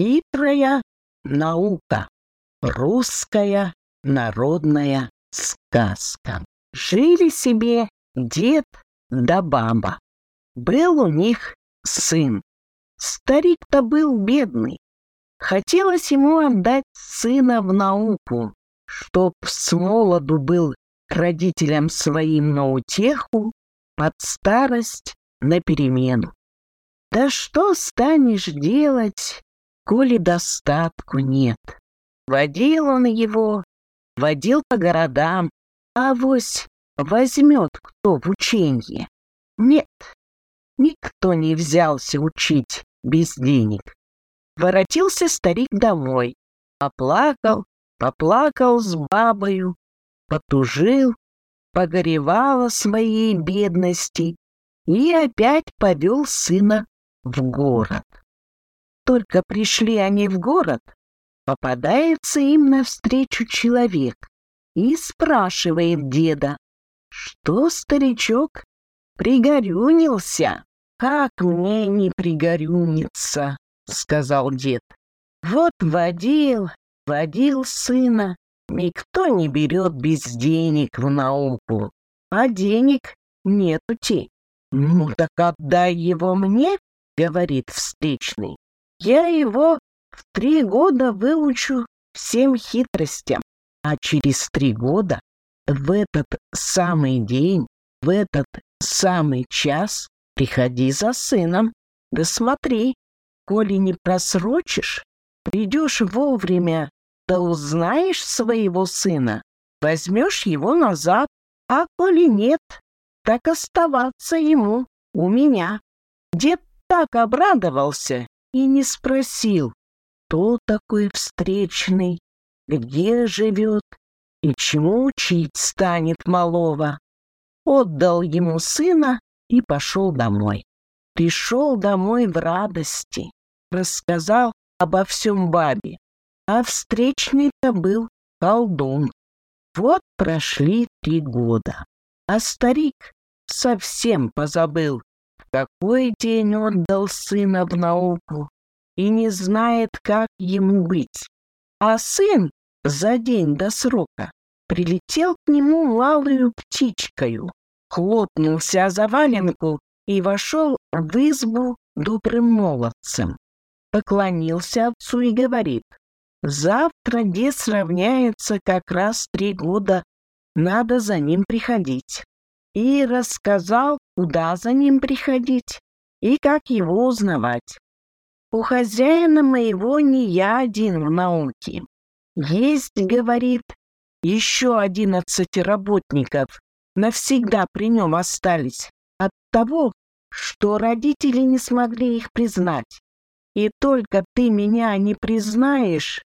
Хитрая наука. Русская народная сказка. Жили себе дед да баба. Был у них сын. Старик-то был бедный. Хотелось ему отдать сына в науку, чтоб с молоду был родителям своим на утеху, под старость на перемену. Да что станешь делать, коли достатку нет? Водил он его, водил по городам, а вось возьмет кто в ученье. Нет, никто не взялся учить без денег. Воротился старик домой, поплакал, поплакал с бабою, потужил, погоревал о своей бедности и опять повел сына в город. Только пришли они в город, попадается им навстречу человек и спрашивает деда, что старичок пригорюнился. «Как мне не пригорюниться?» — сказал дед. «Вот водил, водил сына, никто не берет без денег в науку, а денег нету те. «Ну так отдай его мне», — говорит встречный. «Я его в три года выучу всем хитростям, а через три года в этот самый день, в этот самый час приходи за сыном. Да смотри, коли не просрочишь, придешь вовремя, да узнаешь своего сына, возьмешь его назад, а коли нет, так оставаться ему у меня. Дед так обрадовался и не спросил, кто такой встречный, где живет и чему учить станет малого. Отдал ему сына и пошел домой. Пришел домой в радости, рассказал обо всем бабе, а встречный-то был колдун. Вот прошли три года, а старик совсем позабыл, какой день отдал сына в науку и не знает, как ему быть. А сын за день до срока прилетел к нему малую птичкою, хлопнулся за валенку и вошел в избу добрым молодцем. Поклонился отцу и говорит, «Завтра дед сравняется как раз три года, надо за ним приходить». И рассказал, куда за ним приходить и как его узнавать. У хозяина моего не я один в науке. Есть, говорит, еще одиннадцать работников навсегда при нем остались от того, что родители не смогли их признать. И только ты меня не признаешь,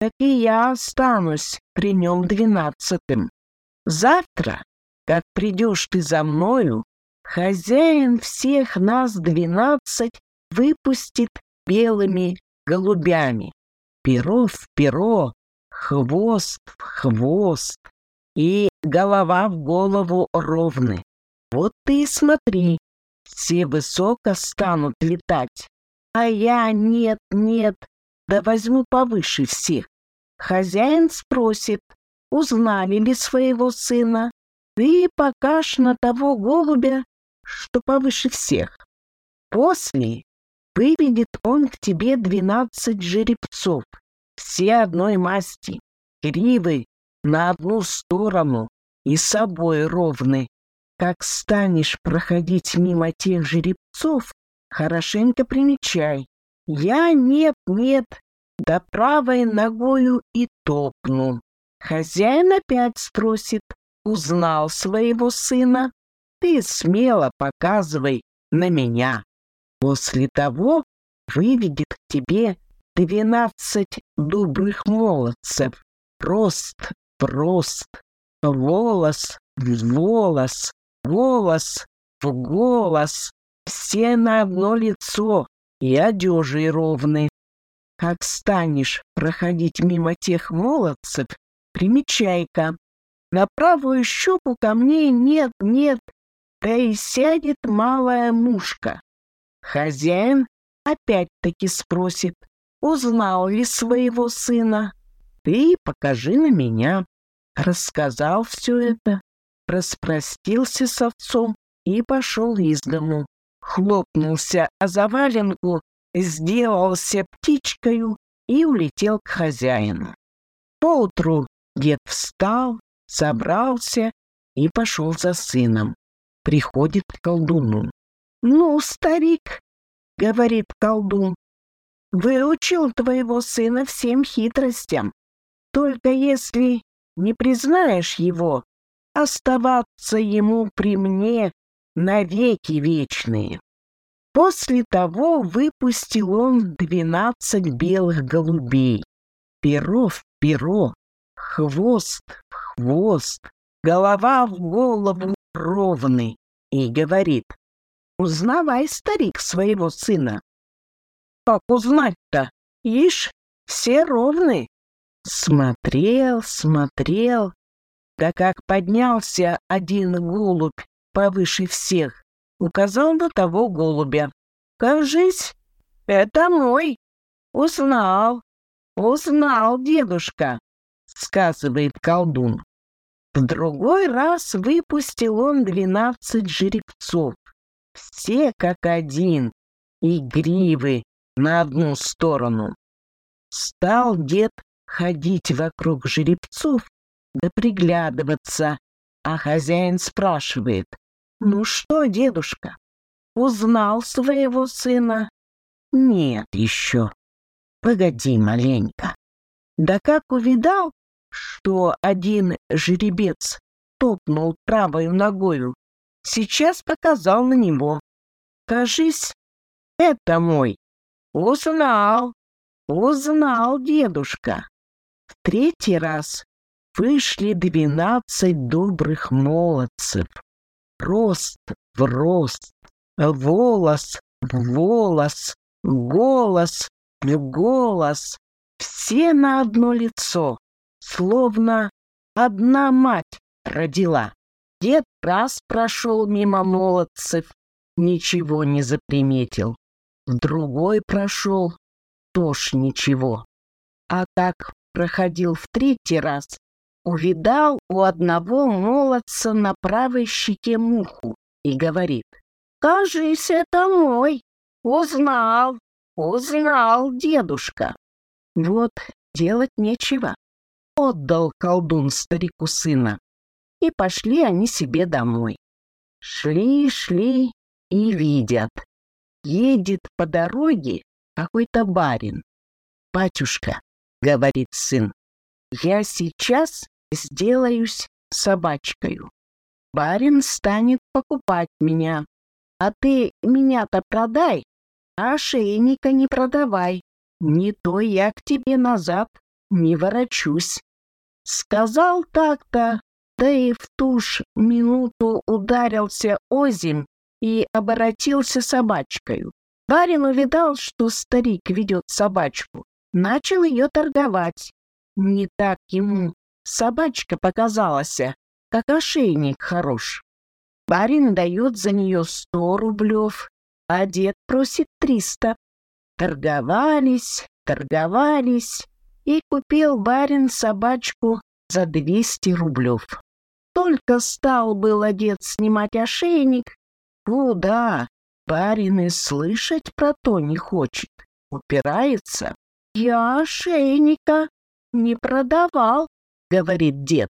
так и я останусь при нем двенадцатым. Завтра, как придешь ты за мною, хозяин всех нас двенадцать выпустит белыми голубями. Перо в перо, хвост в хвост и голова в голову ровны. Вот ты и смотри, все высоко станут летать, а я нет, нет, да возьму повыше всех. Хозяин спросит, узнали ли своего сына, ты покажешь на того голубя, что повыше всех. После выведет он к тебе двенадцать жеребцов, все одной масти, кривы на одну сторону и собой ровны. Как станешь проходить мимо тех жеребцов, хорошенько примечай. Я нет-нет, да правой ногою и топну. Хозяин опять спросит, узнал своего сына. Ты смело показывай на меня. После того выведет к тебе двенадцать добрых молодцев, рост в рост, волос волос, голос в голос, все на одно лицо и одежи ровны. Как станешь проходить мимо тех молодцев, примечай-ка, на правую щеку камней нет, нет, да и сядет малая мушка. Хозяин опять-таки спросит, узнал ли своего сына. Ты покажи на меня. Рассказал все это, распростился с отцом и пошел из дому. Хлопнулся о заваленку, сделался птичкою и улетел к хозяину. Поутру дед встал, собрался и пошел за сыном. Приходит к колдуну. «Ну, старик, — говорит колдун, — выучил твоего сына всем хитростям. Только если не признаешь его, оставаться ему при мне навеки вечные. После того выпустил он двенадцать белых голубей, перо в перо, хвост в хвост, голова в голову ровный, и говорит, «Узнавай, старик, своего сына». «Как узнать-то? Ишь, все ровны». Смотрел, смотрел, да как поднялся один голубь повыше всех, указал на того голубя. «Кажись, это мой. Узнал, узнал дедушка», — сказывает колдун. В другой раз выпустил он двенадцать жеребцов, все как один, и гривы на одну сторону. Стал дед ходить вокруг жеребцов да приглядываться, а хозяин спрашивает, «Ну что, дедушка, узнал своего сына?» «Нет еще. Погоди маленько». Да как увидал, что один жеребец топнул правой ногою, сейчас показал на него. «Кажись, это мой». «Узнал, узнал дедушка». В третий раз вышли двенадцать добрых молодцев. Рост в рост, волос в волос, голос в голос, все на одно лицо, словно одна мать родила. Дед раз прошел мимо молодцев, ничего не заприметил. Другой прошел, тоже ничего. А так проходил в третий раз, увидал у одного молодца на правой щеке муху и говорит, «Кажись, это мой. Узнал, узнал дедушка». Вот делать нечего. Отдал колдун старику сына, и пошли они себе домой. Шли, шли и видят. Едет по дороге какой-то барин. «Батюшка», — говорит сын, — «я сейчас сделаюсь собачкою. Барин станет покупать меня. А ты меня-то продай, а ошейника не продавай. Не то я к тебе назад не ворочусь. Сказал так-то, да и в ту ж минуту ударился озимь и оборотился собачкою. Барин увидал, что старик ведет собачку, начал ее торговать. Не так ему Собачка показалась, как ошейник хорош. Барин дает за нее сто рублев, а дед просит триста. Торговались, торговались, и купил барин собачку за двести рублев. Только стал был дед снимать ошейник, куда барин и слышать про то не хочет, упирается. Я ошейника не продавал, говорит дед.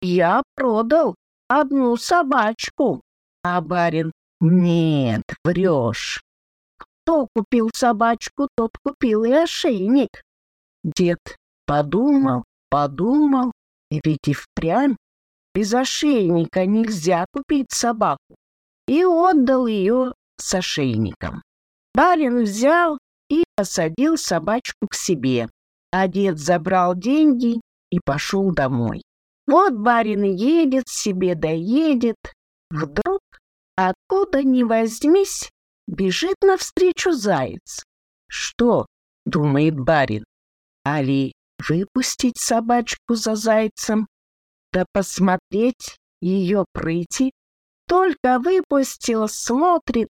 Я продал одну собачку. А барин, нет, врешь. Кто купил собачку, тот купил и ошейник. Дед подумал, подумал, и ведь и впрямь без ошейника нельзя купить собаку. И отдал ее с ошейником. Барин взял и посадил собачку к себе, а дед забрал деньги и пошел домой. Вот барин едет себе, доедет. Вдруг, откуда ни возьмись, бежит навстречу заяц. Что, думает барин, али выпустить собачку за зайцем, да посмотреть ее прыти? Только выпустил, смотрит,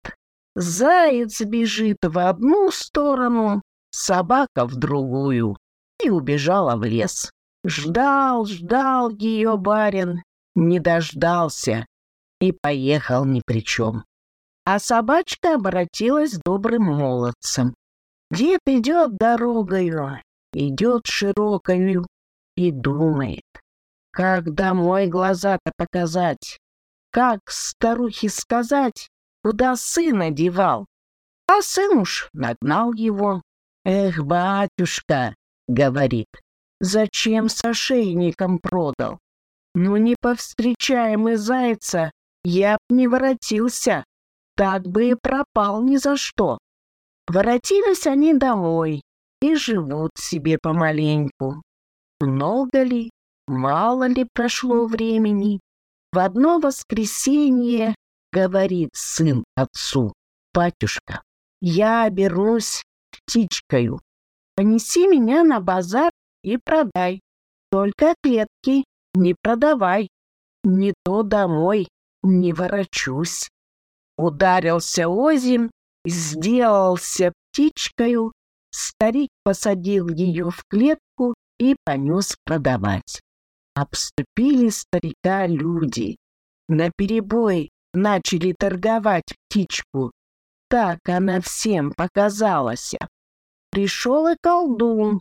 заяц бежит в одну сторону, собака в другую и убежала в лес. Ждал, ждал ее барин, не дождался и поехал ни при чем. А собачка обратилась добрым молодцем. Дед идет дорогою, идет широкою и думает, как домой глаза-то показать, как старухе сказать, куда сына девал. А сын уж нагнал его. «Эх, батюшка!» — говорит. «Зачем с ошейником продал? Ну не повстречаем и зайца, я б не воротился, так бы и пропал ни за что». Воротились они домой и живут себе помаленьку. Много ли, мало ли прошло времени, в одно воскресенье говорит сын отцу, «Батюшка, я обернусь птичкою. Понеси меня на базар и продай. Только клетки не продавай. Не то домой не ворочусь». Ударился озим, сделался птичкою, старик посадил ее в клетку и понес продавать. Обступили старика люди. На перебой начали торговать птичку. Так она всем показалась. Пришел и колдун.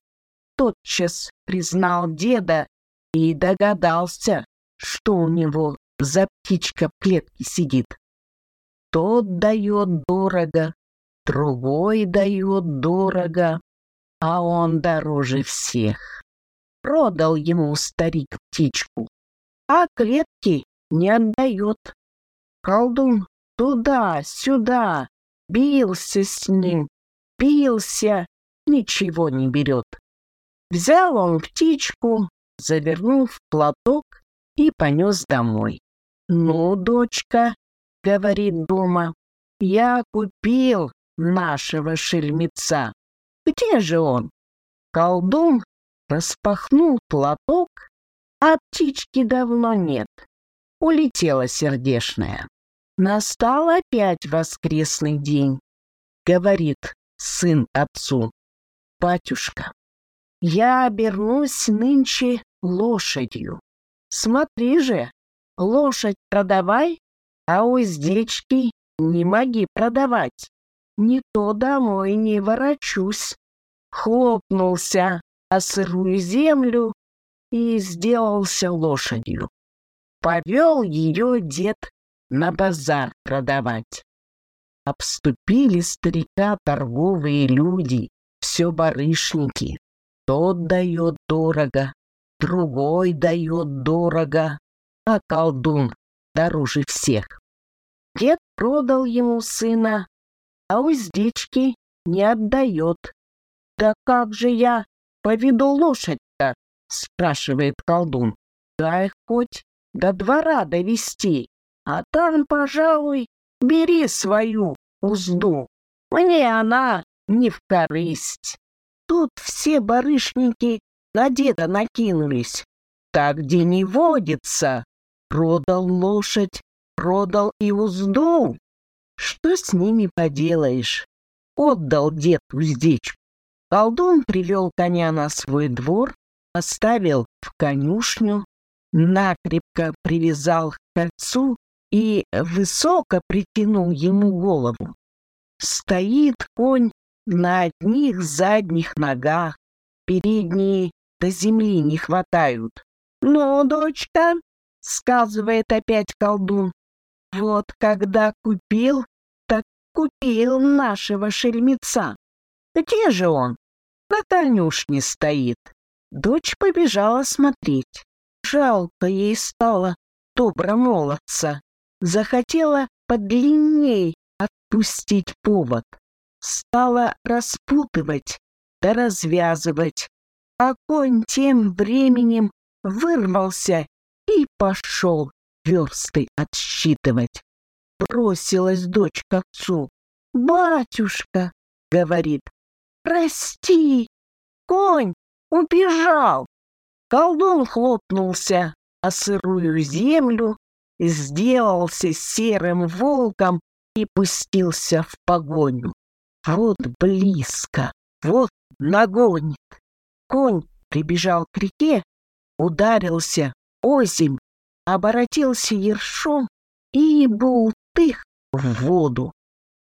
Тотчас признал деда и догадался, что у него за птичка в клетке сидит. Тот дает дорого, другой дает дорого, а он дороже всех продал ему старик птичку, а клетки не отдает. Колдун туда-сюда бился с ним, бился, ничего не берет. Взял он птичку, завернул в платок и понес домой. «Ну, дочка», — говорит дома, — «я купил нашего шельмеца. Где же он?» Колдун Распахнул платок, а птички давно нет. Улетела сердешная. Настал опять воскресный день. Говорит сын отцу. Батюшка, я обернусь нынче лошадью. Смотри же, лошадь продавай, а уздечки не моги продавать. Не то домой не ворочусь. Хлопнулся о сырую землю и сделался лошадью. Повел ее дед на базар продавать. Обступили старика торговые люди, все барышники. Тот дает дорого, другой дает дорого, а колдун дороже всех. Дед продал ему сына, а уздечки не отдает. Да как же я поведу лошадь-то?» — спрашивает колдун. «Дай хоть до двора довести, а там, пожалуй, бери свою узду. Мне она не в корысть». Тут все барышники на деда накинулись. Так где не водится. Продал лошадь, продал и узду. Что с ними поделаешь? Отдал дед уздечку. Колдун привел коня на свой двор, оставил в конюшню, накрепко привязал к кольцу и высоко притянул ему голову. Стоит конь на одних задних ногах, передние до земли не хватают. «Ну, дочка», — сказывает опять колдун, — «вот когда купил, так купил нашего шельмеца. Где же он? На конюшне стоит. Дочь побежала смотреть. Жалко ей стало добромолодца. Захотела подлинней отпустить повод. Стала распутывать да развязывать. А конь тем временем вырвался и пошел версты отсчитывать. Бросилась дочь к отцу. «Батюшка!» — говорит. «Прости! Конь убежал!» Колдун хлопнулся о сырую землю, сделался серым волком и пустился в погоню. Вот близко, вот нагонит. Конь прибежал к реке, ударился озимь, оборотился ершом и бултых в воду,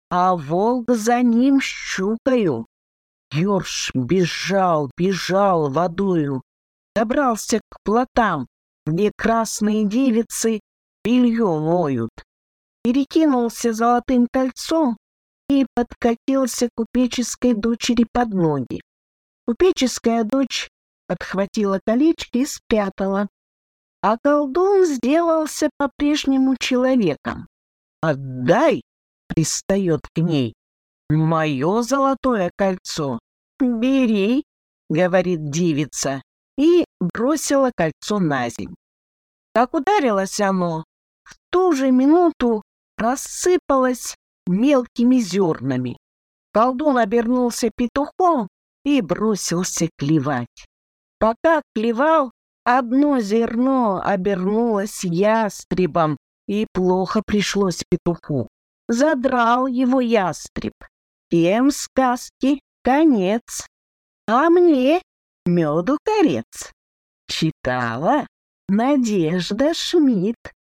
а волк за ним щукою. Ёрш бежал, бежал водою, добрался к плотам, где красные девицы белье моют, перекинулся золотым кольцом и подкатился купеческой дочери под ноги. Купеческая дочь подхватила колечки и спрятала, а колдун сделался по-прежнему человеком. «Отдай!» — пристает к ней. «Мое золотое кольцо!» «Бери!» — говорит девица и бросила кольцо на земь. Как ударилось оно, в ту же минуту рассыпалось мелкими зернами. Колдун обернулся петухом и бросился клевать. Пока клевал, одно зерно обернулось ястребом, и плохо пришлось петуху. Задрал его ястреб. Тем сказки конец. А мне меду корец. Читала Надежда Шмидт.